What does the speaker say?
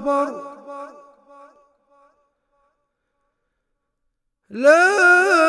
أكبر. لا